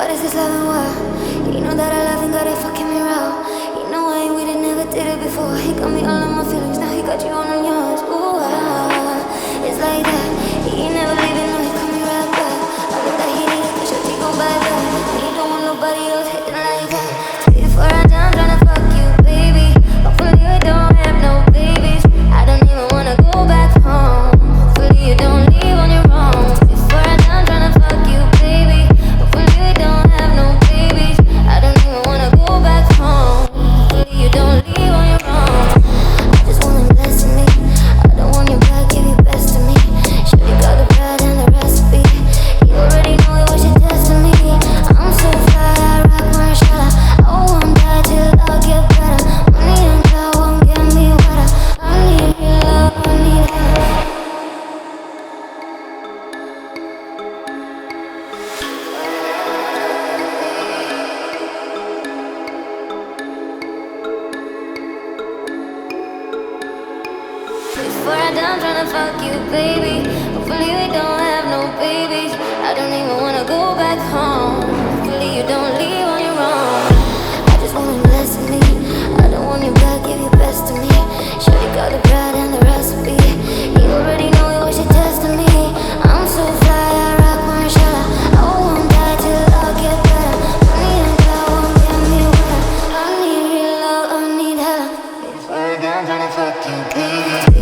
is this and war? You know that I love and got it fucking me raw. You know I ain't with it, never did it before. He got me all in my feelings, now he got you all on yours. Ooh, ah, it's like that. He never Before I die, I'm tryna fuck you, baby. Hopefully we don't have no babies. I don't even wanna go back home. Hopefully you don't leave on your own. I just want you blessing me. I don't want you back, give your best to me. Shorty got the bread and the recipe. You already know it was your destiny. I'm so fly, I rock my Marshalla. I won't die till I get better. Money and God won't get me wetter. I need real love, I need hella. Before I die, I'm tryna fuck you, baby.